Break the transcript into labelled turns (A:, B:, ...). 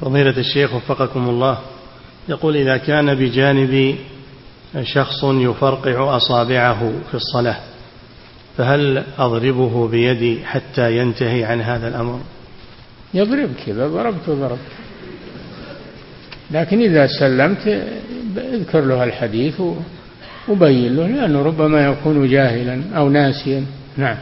A: فضيلة الشيخ وفقكم الله يقول إذا كان بجانبي شخص يفرقع أصابعه في الصلاة فهل أضربه بيدي حتى ينتهي عن هذا الأمر؟
B: يضربك إذا ضربت ضربت لكن إذا سلمت اذكر له الحديث وبين له لأنه ربما يكون جاهلا أو ناسيا. نعم.